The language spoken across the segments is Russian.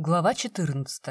Глава 14.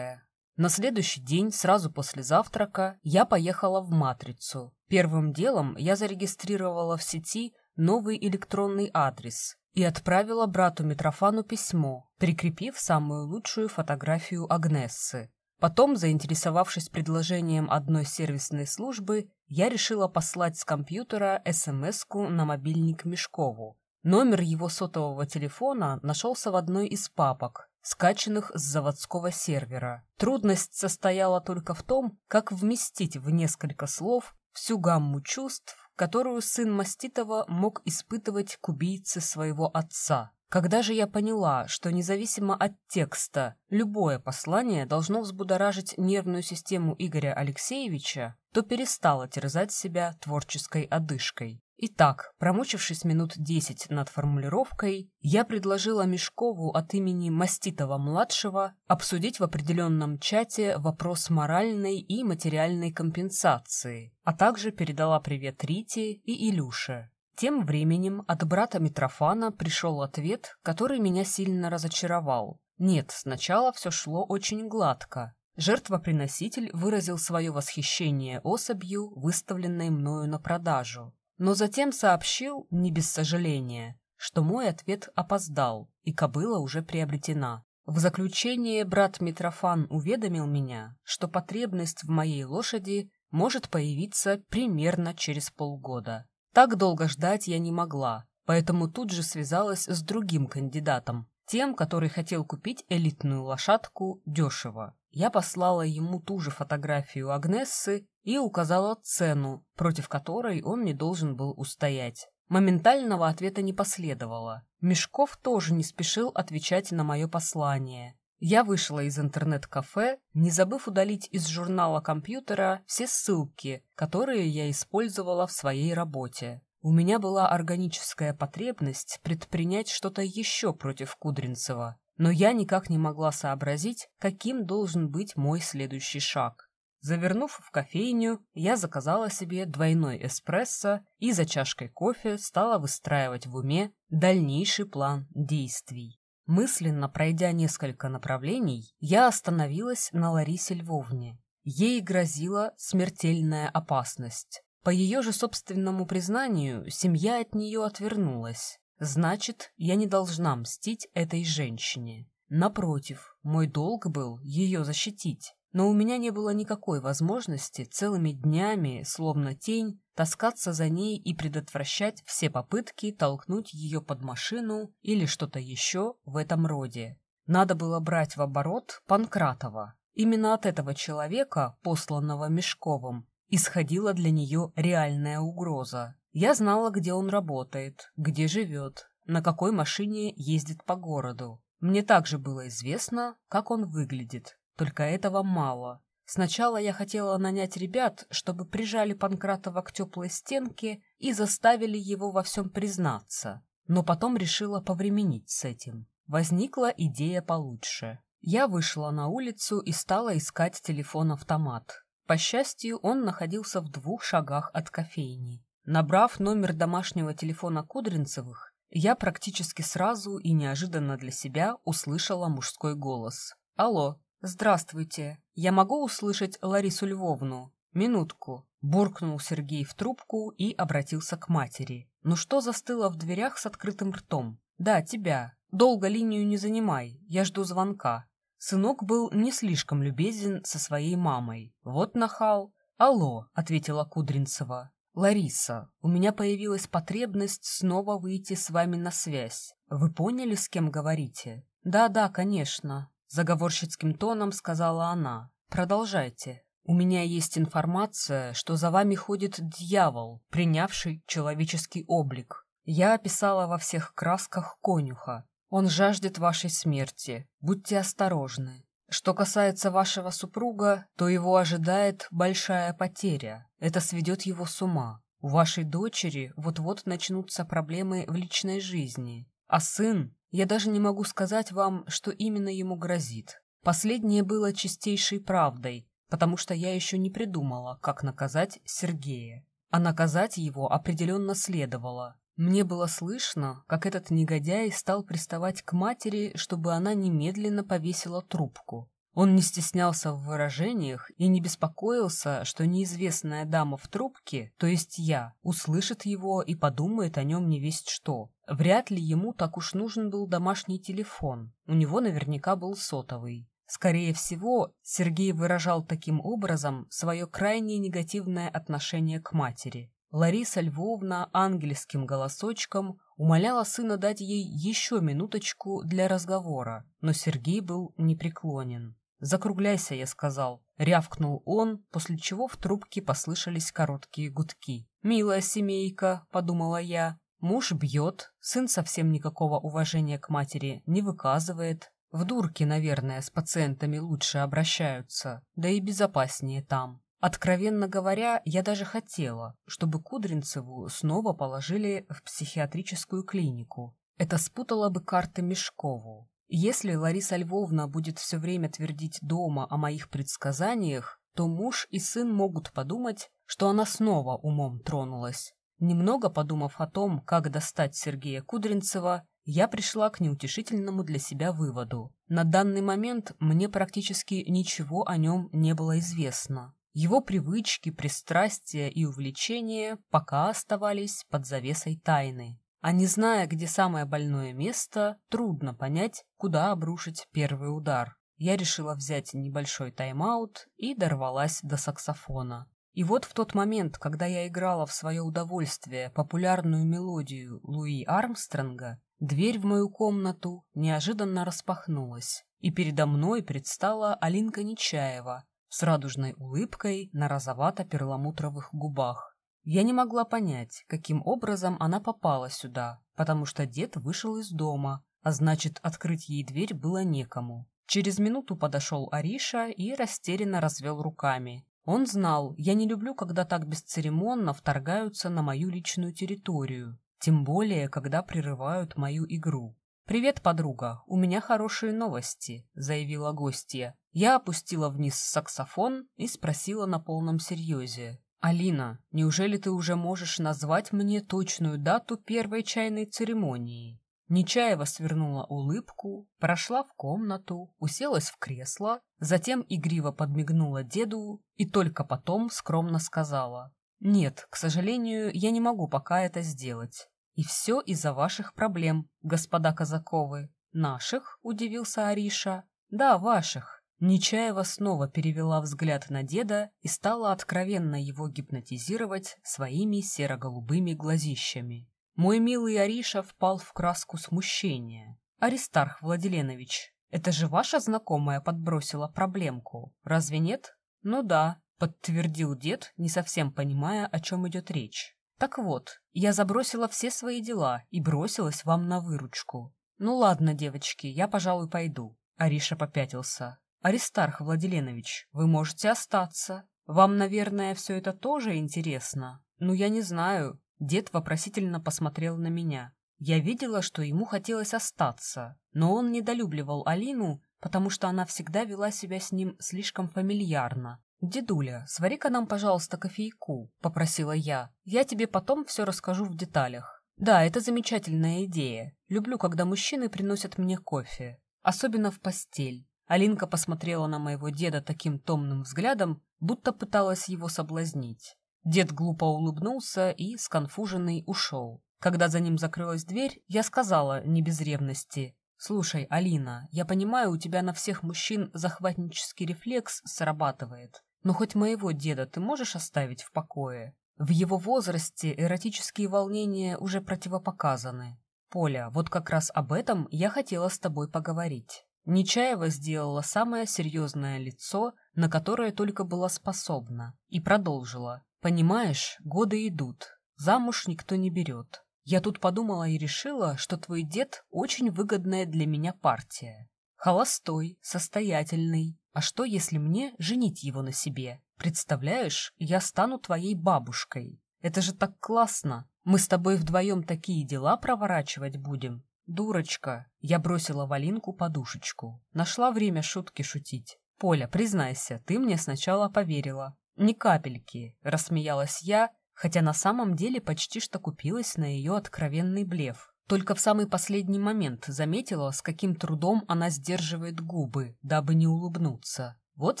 На следующий день, сразу после завтрака, я поехала в «Матрицу». Первым делом я зарегистрировала в сети новый электронный адрес и отправила брату Митрофану письмо, прикрепив самую лучшую фотографию Агнессы. Потом, заинтересовавшись предложением одной сервисной службы, я решила послать с компьютера СМС-ку на мобильник Мешкову. Номер его сотового телефона нашелся в одной из папок, скачанных с заводского сервера. Трудность состояла только в том, как вместить в несколько слов всю гамму чувств, которую сын Маститова мог испытывать к убийце своего отца. Когда же я поняла, что независимо от текста любое послание должно взбудоражить нервную систему Игоря Алексеевича, то перестала терзать себя творческой одышкой. Итак, промучившись минут десять над формулировкой, я предложила Мешкову от имени Маститова-младшего обсудить в определенном чате вопрос моральной и материальной компенсации, а также передала привет Рите и Илюше. Тем временем от брата Митрофана пришел ответ, который меня сильно разочаровал. Нет, сначала все шло очень гладко. Жертвоприноситель выразил свое восхищение особью, выставленной мною на продажу но затем сообщил, не без сожаления, что мой ответ опоздал, и кобыла уже приобретена. В заключение брат Митрофан уведомил меня, что потребность в моей лошади может появиться примерно через полгода. Так долго ждать я не могла, поэтому тут же связалась с другим кандидатом, тем, который хотел купить элитную лошадку дешево. Я послала ему ту же фотографию Агнессы и указала цену, против которой он не должен был устоять. Моментального ответа не последовало. Мешков тоже не спешил отвечать на мое послание. Я вышла из интернет-кафе, не забыв удалить из журнала компьютера все ссылки, которые я использовала в своей работе. У меня была органическая потребность предпринять что-то еще против Кудринцева, но я никак не могла сообразить, каким должен быть мой следующий шаг. Завернув в кофейню, я заказала себе двойной эспрессо и за чашкой кофе стала выстраивать в уме дальнейший план действий. Мысленно пройдя несколько направлений, я остановилась на Ларисе Львовне. Ей грозила смертельная опасность. По ее же собственному признанию, семья от нее отвернулась. Значит, я не должна мстить этой женщине. Напротив, мой долг был ее защитить. Но у меня не было никакой возможности целыми днями, словно тень, таскаться за ней и предотвращать все попытки толкнуть ее под машину или что-то еще в этом роде. Надо было брать в оборот Панкратова. Именно от этого человека, посланного Мешковым, исходила для нее реальная угроза. Я знала, где он работает, где живет, на какой машине ездит по городу. Мне также было известно, как он выглядит, только этого мало. Сначала я хотела нанять ребят, чтобы прижали Панкратова к теплой стенке и заставили его во всем признаться. Но потом решила повременить с этим. Возникла идея получше. Я вышла на улицу и стала искать телефон-автомат. По счастью, он находился в двух шагах от кофейни. Набрав номер домашнего телефона Кудринцевых, я практически сразу и неожиданно для себя услышала мужской голос. «Алло, «Здравствуйте. Я могу услышать Ларису Львовну? Минутку». Буркнул Сергей в трубку и обратился к матери. «Ну что застыло в дверях с открытым ртом?» «Да, тебя. Долго линию не занимай. Я жду звонка». Сынок был не слишком любезен со своей мамой. Вот нахал. «Алло», — ответила Кудринцева. «Лариса, у меня появилась потребность снова выйти с вами на связь. Вы поняли, с кем говорите?» «Да-да, конечно. Заговорщицким тоном сказала она. «Продолжайте. У меня есть информация, что за вами ходит дьявол, принявший человеческий облик. Я описала во всех красках конюха. Он жаждет вашей смерти. Будьте осторожны. Что касается вашего супруга, то его ожидает большая потеря. Это сведет его с ума. У вашей дочери вот-вот начнутся проблемы в личной жизни. А сын я даже не могу сказать вам, что именно ему грозит. Последнее было чистейшей правдой, потому что я еще не придумала, как наказать Сергея. А наказать его определенно следовало. Мне было слышно, как этот негодяй стал приставать к матери, чтобы она немедленно повесила трубку. Он не стеснялся в выражениях и не беспокоился, что неизвестная дама в трубке, то есть я, услышит его и подумает о нем не весть что. Вряд ли ему так уж нужен был домашний телефон, у него наверняка был сотовый. Скорее всего, Сергей выражал таким образом свое крайне негативное отношение к матери. Лариса Львовна ангельским голосочком умоляла сына дать ей еще минуточку для разговора, но Сергей был непреклонен. «Закругляйся», — я сказал. Рявкнул он, после чего в трубке послышались короткие гудки. «Милая семейка», — подумала я. Муж бьет, сын совсем никакого уважения к матери не выказывает. В дурке, наверное, с пациентами лучше обращаются, да и безопаснее там. Откровенно говоря, я даже хотела, чтобы Кудринцеву снова положили в психиатрическую клинику. Это спутало бы карты Мешкову. Если Лариса Львовна будет все время твердить дома о моих предсказаниях, то муж и сын могут подумать, что она снова умом тронулась. Немного подумав о том, как достать Сергея Кудринцева, я пришла к неутешительному для себя выводу. На данный момент мне практически ничего о нем не было известно. Его привычки, пристрастия и увлечения пока оставались под завесой тайны. А не зная, где самое больное место, трудно понять, куда обрушить первый удар. Я решила взять небольшой тайм-аут и дорвалась до саксофона. И вот в тот момент, когда я играла в свое удовольствие популярную мелодию Луи Армстронга, дверь в мою комнату неожиданно распахнулась, и передо мной предстала Алинка Нечаева, с радужной улыбкой на розовато-перламутровых губах. Я не могла понять, каким образом она попала сюда, потому что дед вышел из дома, а значит, открыть ей дверь было некому. Через минуту подошел Ариша и растерянно развел руками. Он знал, я не люблю, когда так бесцеремонно вторгаются на мою личную территорию, тем более, когда прерывают мою игру. «Привет, подруга, у меня хорошие новости», — заявила гостья. Я опустила вниз саксофон и спросила на полном серьезе. «Алина, неужели ты уже можешь назвать мне точную дату первой чайной церемонии?» Нечаева свернула улыбку, прошла в комнату, уселась в кресло, затем игриво подмигнула деду и только потом скромно сказала. «Нет, к сожалению, я не могу пока это сделать. И все из-за ваших проблем, господа Казаковы. Наших?» — удивился Ариша. «Да, ваших. Нечаева снова перевела взгляд на деда и стала откровенно его гипнотизировать своими серо-голубыми глазищами. Мой милый Ариша впал в краску смущения. «Аристарх Владиленович, это же ваша знакомая подбросила проблемку, разве нет?» «Ну да», — подтвердил дед, не совсем понимая, о чем идет речь. «Так вот, я забросила все свои дела и бросилась вам на выручку. Ну ладно, девочки, я, пожалуй, пойду». Ариша попятился. «Аристарх Владиленович, вы можете остаться. Вам, наверное, все это тоже интересно. Ну, я не знаю». Дед вопросительно посмотрел на меня. Я видела, что ему хотелось остаться, но он недолюбливал Алину, потому что она всегда вела себя с ним слишком фамильярно. «Дедуля, свари-ка нам, пожалуйста, кофейку», — попросила я. «Я тебе потом все расскажу в деталях». «Да, это замечательная идея. Люблю, когда мужчины приносят мне кофе. Особенно в постель. Алинка посмотрела на моего деда таким томным взглядом, будто пыталась его соблазнить. Дед глупо улыбнулся и, сконфуженный, ушел. Когда за ним закрылась дверь, я сказала, не без ревности, «Слушай, Алина, я понимаю, у тебя на всех мужчин захватнический рефлекс срабатывает, но хоть моего деда ты можешь оставить в покое? В его возрасте эротические волнения уже противопоказаны. Поля, вот как раз об этом я хотела с тобой поговорить». Нечаева сделала самое серьезное лицо, на которое только была способна, и продолжила. «Понимаешь, годы идут, замуж никто не берет. Я тут подумала и решила, что твой дед очень выгодная для меня партия. Холостой, состоятельный. А что, если мне женить его на себе? Представляешь, я стану твоей бабушкой. Это же так классно. Мы с тобой вдвоем такие дела проворачивать будем. «Дурочка!» Я бросила Валинку подушечку. Нашла время шутки шутить. «Поля, признайся, ты мне сначала поверила». «Ни капельки», — рассмеялась я, хотя на самом деле почти что купилась на ее откровенный блеф. Только в самый последний момент заметила, с каким трудом она сдерживает губы, дабы не улыбнуться. Вот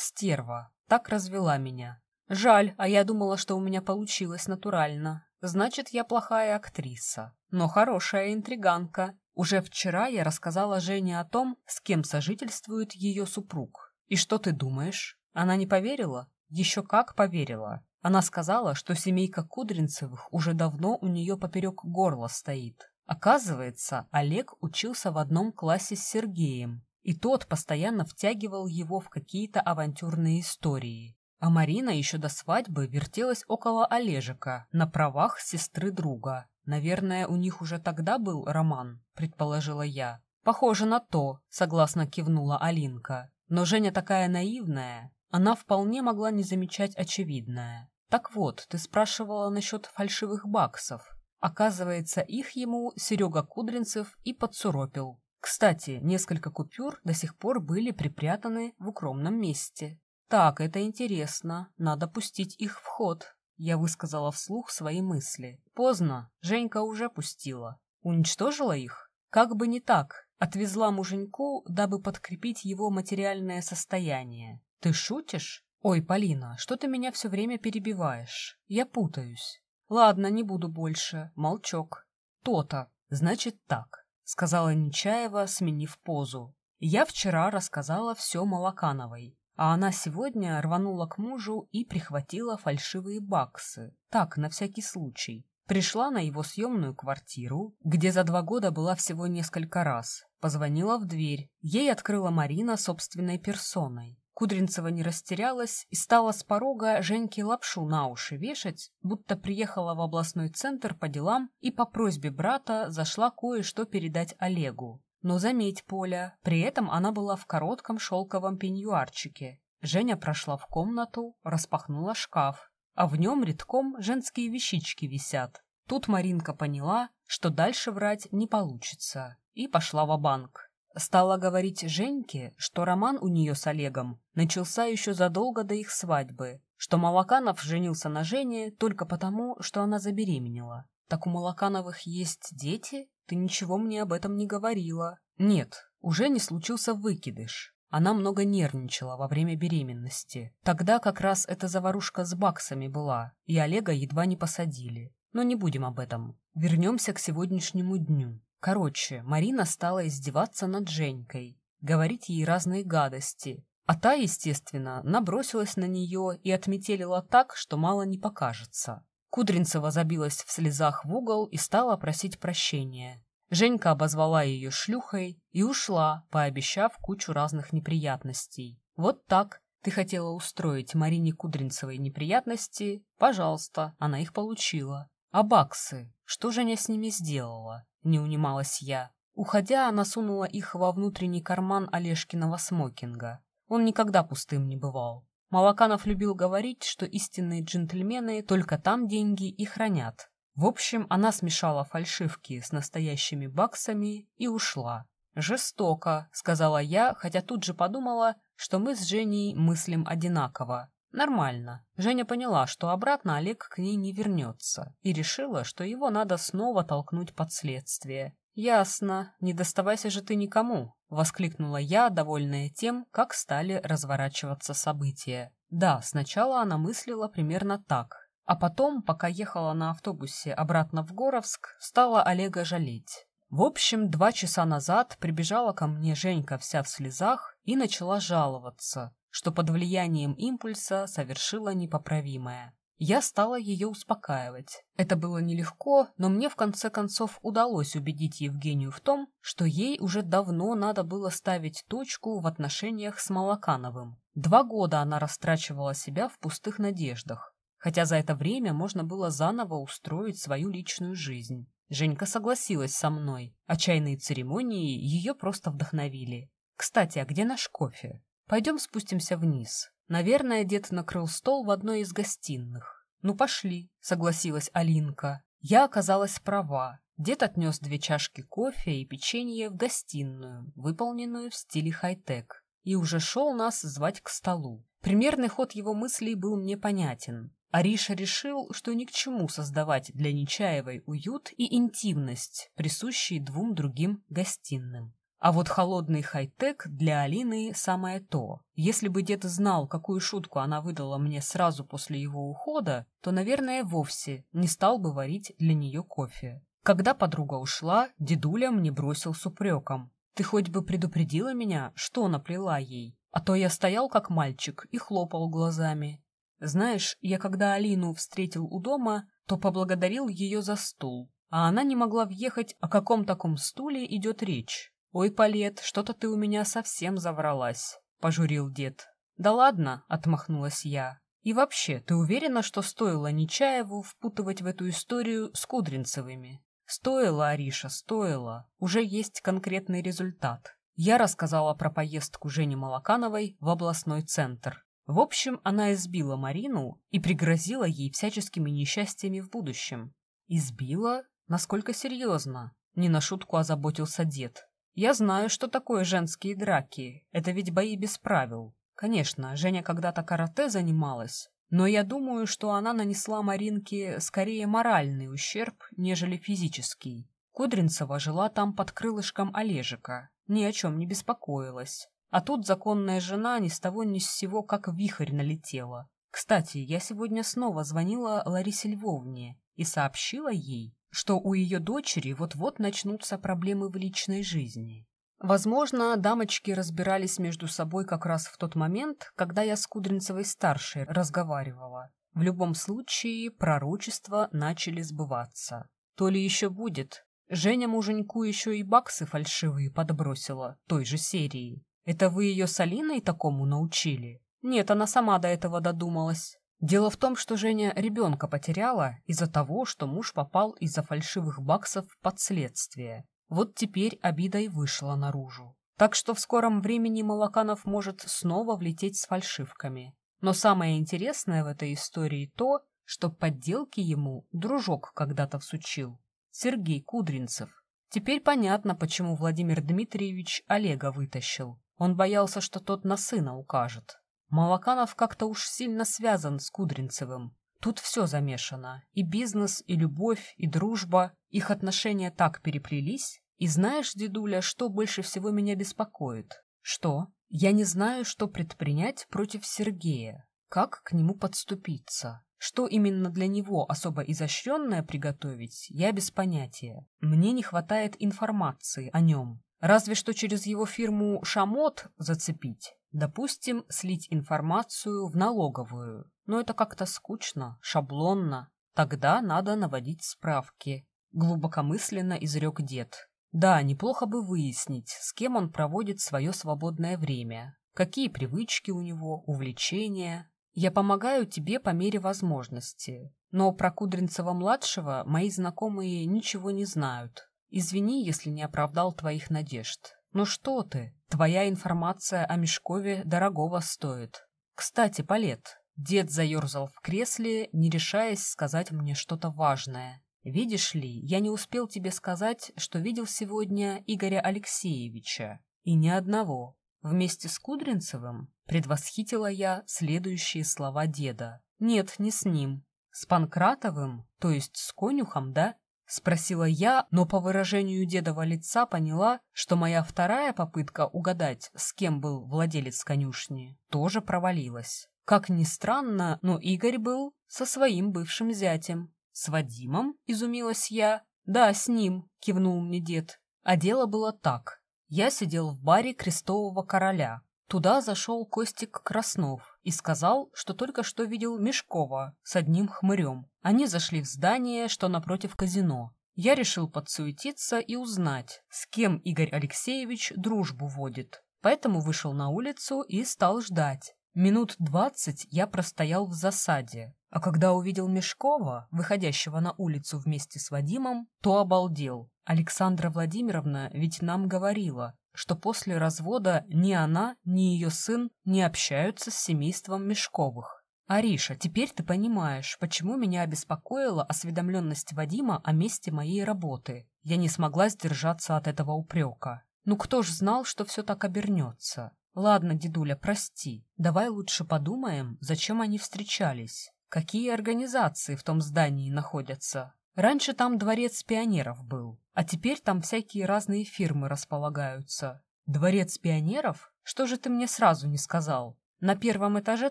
стерва, так развела меня. Жаль, а я думала, что у меня получилось натурально. Значит, я плохая актриса, но хорошая интриганка. Уже вчера я рассказала Жене о том, с кем сожительствует ее супруг. И что ты думаешь? Она не поверила? Еще как поверила. Она сказала, что семейка Кудринцевых уже давно у нее поперек горла стоит. Оказывается, Олег учился в одном классе с Сергеем, и тот постоянно втягивал его в какие-то авантюрные истории. А Марина еще до свадьбы вертелась около Олежика на правах сестры друга. Наверное, у них уже тогда был роман, предположила я. Похоже на то, согласно кивнула Алинка. Но Женя такая наивная, она вполне могла не замечать очевидное. Так вот, ты спрашивала насчет фальшивых баксов. Оказывается, их ему Серега Кудринцев и подсуропил. Кстати, несколько купюр до сих пор были припрятаны в укромном месте. Так, это интересно, надо пустить их в ход. Я высказала вслух свои мысли. Поздно, Женька уже пустила. Уничтожила их? Как бы не так. Отвезла муженьку, дабы подкрепить его материальное состояние. Ты шутишь? Ой, Полина, что ты меня все время перебиваешь? Я путаюсь. Ладно, не буду больше. Молчок. То-то. Значит так, сказала Нечаева, сменив позу. Я вчера рассказала все Малакановой, а она сегодня рванула к мужу и прихватила фальшивые баксы. Так, на всякий случай. Пришла на его съемную квартиру, где за два года была всего несколько раз. Позвонила в дверь. Ей открыла Марина собственной персоной. Кудринцева не растерялась и стала с порога Женьке лапшу на уши вешать, будто приехала в областной центр по делам и по просьбе брата зашла кое-что передать Олегу. Но заметь, Поля, при этом она была в коротком шелковом пеньюарчике. Женя прошла в комнату, распахнула шкаф, а в нем редком женские вещички висят. Тут Маринка поняла, что дальше врать не получится, и пошла в банк Стала говорить Женьке, что роман у нее с Олегом начался еще задолго до их свадьбы, что Малаканов женился на Жене только потому, что она забеременела. «Так у Малакановых есть дети? Ты ничего мне об этом не говорила». «Нет, уже не случился выкидыш. Она много нервничала во время беременности. Тогда как раз эта заварушка с баксами была, и Олега едва не посадили. Но не будем об этом. Вернемся к сегодняшнему дню. Короче, Марина стала издеваться над Женькой, говорить ей разные гадости, а та, естественно, набросилась на нее и отметелила так, что мало не покажется. Кудринцева забилась в слезах в угол и стала просить прощения. Женька обозвала ее шлюхой и ушла, пообещав кучу разных неприятностей. Вот так ты хотела устроить Марине Кудринцевой неприятности? Пожалуйста, она их получила. А баксы? Что Женя с ними сделала? Не унималась я. Уходя, она сунула их во внутренний карман Олежкиного смокинга. Он никогда пустым не бывал. Малаканов любил говорить, что истинные джентльмены только там деньги и хранят. В общем, она смешала фальшивки с настоящими баксами и ушла. «Жестоко», — сказала я, хотя тут же подумала, что мы с Женей мыслим одинаково. Нормально. Женя поняла, что обратно Олег к ней не вернется, и решила, что его надо снова толкнуть под следствие. «Ясно. Не доставайся же ты никому», — воскликнула я, довольная тем, как стали разворачиваться события. Да, сначала она мыслила примерно так, а потом, пока ехала на автобусе обратно в Горовск, стала Олега жалеть. В общем, два часа назад прибежала ко мне Женька вся в слезах и начала жаловаться, что под влиянием импульса совершила непоправимое. Я стала ее успокаивать. Это было нелегко, но мне в конце концов удалось убедить Евгению в том, что ей уже давно надо было ставить точку в отношениях с Малакановым. Два года она растрачивала себя в пустых надеждах, хотя за это время можно было заново устроить свою личную жизнь. Женька согласилась со мной, а чайные церемонии ее просто вдохновили. «Кстати, а где наш кофе?» Пойдем спустимся вниз. Наверное, дед накрыл стол в одной из гостиных. Ну, пошли, согласилась Алинка. Я оказалась права. Дед отнес две чашки кофе и печенье в гостиную, выполненную в стиле хай-тек, и уже шел нас звать к столу. Примерный ход его мыслей был мне понятен. Ариша решил, что ни к чему создавать для Нечаевой уют и интимность, присущие двум другим гостиным. А вот холодный хай-тек для Алины самое то. Если бы дед знал, какую шутку она выдала мне сразу после его ухода, то, наверное, вовсе не стал бы варить для нее кофе. Когда подруга ушла, дедуля мне бросил с упреком. «Ты хоть бы предупредила меня, что наплела ей? А то я стоял как мальчик и хлопал глазами. Знаешь, я когда Алину встретил у дома, то поблагодарил ее за стул, а она не могла въехать, о каком таком стуле идет речь. «Ой, Палет, что-то ты у меня совсем завралась», — пожурил дед. «Да ладно», — отмахнулась я. «И вообще, ты уверена, что стоило Нечаеву впутывать в эту историю с Кудринцевыми?» «Стоило, Ариша, стоило. Уже есть конкретный результат. Я рассказала про поездку Жени Малакановой в областной центр. В общем, она избила Марину и пригрозила ей всяческими несчастьями в будущем. Избила? Насколько серьезно? Не на шутку озаботился дед. Я знаю, что такое женские драки. Это ведь бои без правил. Конечно, Женя когда-то карате занималась, но я думаю, что она нанесла Маринке скорее моральный ущерб, нежели физический. Кудринцева жила там под крылышком Олежика, ни о чем не беспокоилась. А тут законная жена ни с того ни с сего как вихрь налетела. Кстати, я сегодня снова звонила Ларисе Львовне и сообщила ей, что у ее дочери вот-вот начнутся проблемы в личной жизни. Возможно, дамочки разбирались между собой как раз в тот момент, когда я с Кудринцевой-старшей разговаривала. В любом случае, пророчества начали сбываться. То ли еще будет. Женя муженьку еще и баксы фальшивые подбросила, той же серии. Это вы ее с Алиной такому научили? Нет, она сама до этого додумалась. Дело в том, что Женя ребенка потеряла из-за того, что муж попал из-за фальшивых баксов под следствие. Вот теперь обида и вышла наружу. Так что в скором времени Малаканов может снова влететь с фальшивками. Но самое интересное в этой истории то, что подделки ему дружок когда-то всучил. Сергей Кудринцев. Теперь понятно, почему Владимир Дмитриевич Олега вытащил. Он боялся, что тот на сына укажет. Малаканов как-то уж сильно связан с Кудринцевым. Тут все замешано. И бизнес, и любовь, и дружба. Их отношения так переплелись. И знаешь, дедуля, что больше всего меня беспокоит? Что? Я не знаю, что предпринять против Сергея. Как к нему подступиться? Что именно для него особо изощренное приготовить, я без понятия. Мне не хватает информации о нем. Разве что через его фирму «Шамот» зацепить. Допустим, слить информацию в налоговую. Но это как-то скучно, шаблонно. Тогда надо наводить справки. Глубокомысленно изрек дед. Да, неплохо бы выяснить, с кем он проводит свое свободное время. Какие привычки у него, увлечения. Я помогаю тебе по мере возможности. Но про Кудринцева-младшего мои знакомые ничего не знают. Извини, если не оправдал твоих надежд. Ну что ты, твоя информация о Мешкове дорогого стоит. Кстати, Палет, дед заерзал в кресле, не решаясь сказать мне что-то важное. Видишь ли, я не успел тебе сказать, что видел сегодня Игоря Алексеевича. И ни одного. Вместе с Кудринцевым предвосхитила я следующие слова деда. Нет, не с ним. С Панкратовым, то есть с конюхом, да? — спросила я, но по выражению дедова лица поняла, что моя вторая попытка угадать, с кем был владелец конюшни, тоже провалилась. Как ни странно, но Игорь был со своим бывшим зятем. «С Вадимом?» — изумилась я. «Да, с ним», — кивнул мне дед. А дело было так. Я сидел в баре Крестового Короля. Туда зашел Костик Краснов и сказал, что только что видел Мешкова с одним хмырем. Они зашли в здание, что напротив казино. Я решил подсуетиться и узнать, с кем Игорь Алексеевич дружбу водит. Поэтому вышел на улицу и стал ждать. Минут двадцать я простоял в засаде, а когда увидел Мешкова, выходящего на улицу вместе с Вадимом, то обалдел. Александра Владимировна ведь нам говорила, что после развода ни она, ни ее сын не общаются с семейством Мешковых. «Ариша, теперь ты понимаешь, почему меня обеспокоила осведомленность Вадима о месте моей работы. Я не смогла сдержаться от этого упрека. Ну кто ж знал, что все так обернется? Ладно, дедуля, прости. Давай лучше подумаем, зачем они встречались. какие организации в том здании находятся. Раньше там дворец пионеров был, а теперь там всякие разные фирмы располагаются. Дворец пионеров? Что же ты мне сразу не сказал? На первом этаже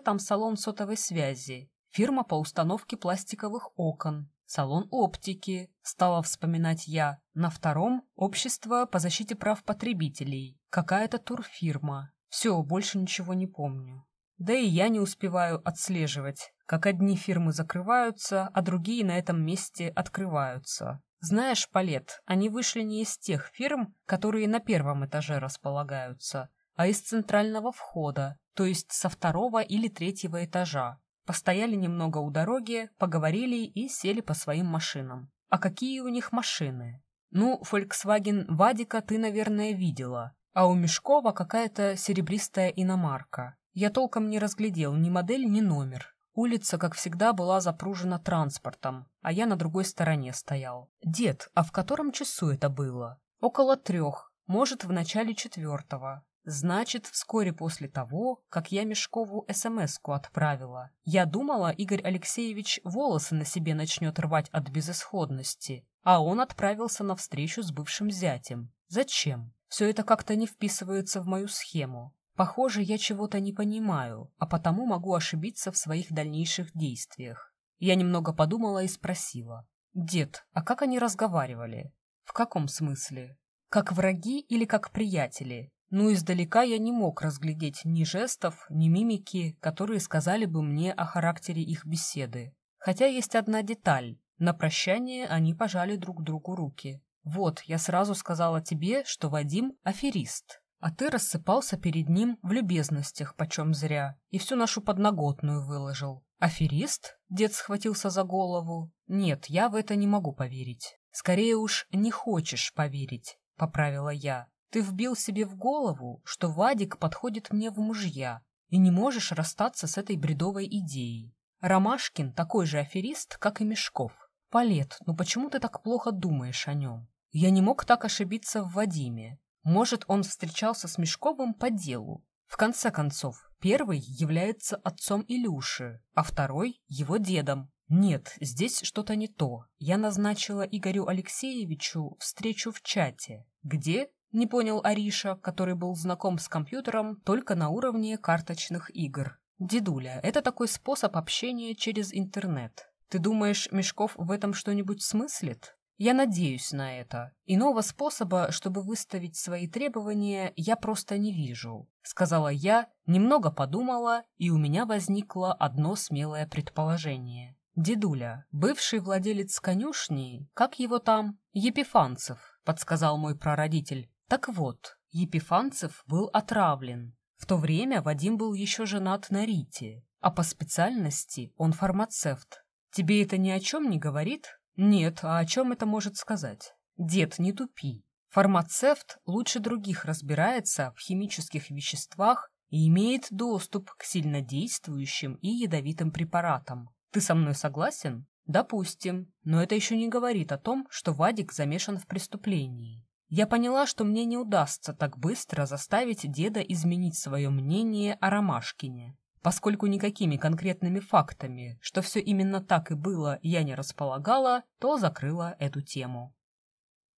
там салон сотовой связи, фирма по установке пластиковых окон, салон оптики, стала вспоминать я. На втором — общество по защите прав потребителей, какая-то турфирма. Все, больше ничего не помню. Да и я не успеваю отслеживать, как одни фирмы закрываются, а другие на этом месте открываются. Знаешь, Палет, они вышли не из тех фирм, которые на первом этаже располагаются, а из центрального входа, то есть со второго или третьего этажа. Постояли немного у дороги, поговорили и сели по своим машинам. А какие у них машины? Ну, Volkswagen Вадика ты, наверное, видела, а у Мешкова какая-то серебристая иномарка. Я толком не разглядел ни модель, ни номер. Улица, как всегда, была запружена транспортом, а я на другой стороне стоял. «Дед, а в котором часу это было?» «Около трех, может, в начале четвертого. Значит, вскоре после того, как я Мешкову СМС-ку отправила. Я думала, Игорь Алексеевич волосы на себе начнет рвать от безысходности, а он отправился на встречу с бывшим зятем. Зачем? Все это как-то не вписывается в мою схему. Похоже, я чего-то не понимаю, а потому могу ошибиться в своих дальнейших действиях. Я немного подумала и спросила. «Дед, а как они разговаривали? В каком смысле? Как враги или как приятели?» Ну, издалека я не мог разглядеть ни жестов, ни мимики, которые сказали бы мне о характере их беседы. Хотя есть одна деталь. На прощание они пожали друг другу руки. Вот, я сразу сказала тебе, что Вадим — аферист. А ты рассыпался перед ним в любезностях, почем зря, и всю нашу подноготную выложил. Аферист? Дед схватился за голову. Нет, я в это не могу поверить. Скорее уж, не хочешь поверить, поправила я. Ты вбил себе в голову, что Вадик подходит мне в мужья, и не можешь расстаться с этой бредовой идеей. Ромашкин такой же аферист, как и Мешков. Палет, ну почему ты так плохо думаешь о нем? Я не мог так ошибиться в Вадиме. Может, он встречался с Мешковым по делу. В конце концов, первый является отцом Илюши, а второй — его дедом. Нет, здесь что-то не то. Я назначила Игорю Алексеевичу встречу в чате, где не понял Ариша, который был знаком с компьютером только на уровне карточных игр. «Дедуля, это такой способ общения через интернет. Ты думаешь, Мешков в этом что-нибудь смыслит?» Я надеюсь на это. Иного способа, чтобы выставить свои требования, я просто не вижу, сказала я, немного подумала, и у меня возникло одно смелое предположение. Дедуля, бывший владелец конюшни, как его там, Епифанцев, подсказал мой прародитель, так вот, Епифанцев был отравлен. В то время Вадим был еще женат на Рите, а по специальности он фармацевт. Тебе это ни о чем не говорит? Нет, а о чем это может сказать? Дед, не тупи. Фармацевт лучше других разбирается в химических веществах и имеет доступ к сильнодействующим и ядовитым препаратам. Ты со мной согласен? Допустим, но это еще не говорит о том, что Вадик замешан в преступлении. Я поняла, что мне не удастся так быстро заставить деда изменить свое мнение о Ромашкине. Поскольку никакими конкретными фактами, что все именно так и было, я не располагала, то закрыла эту тему.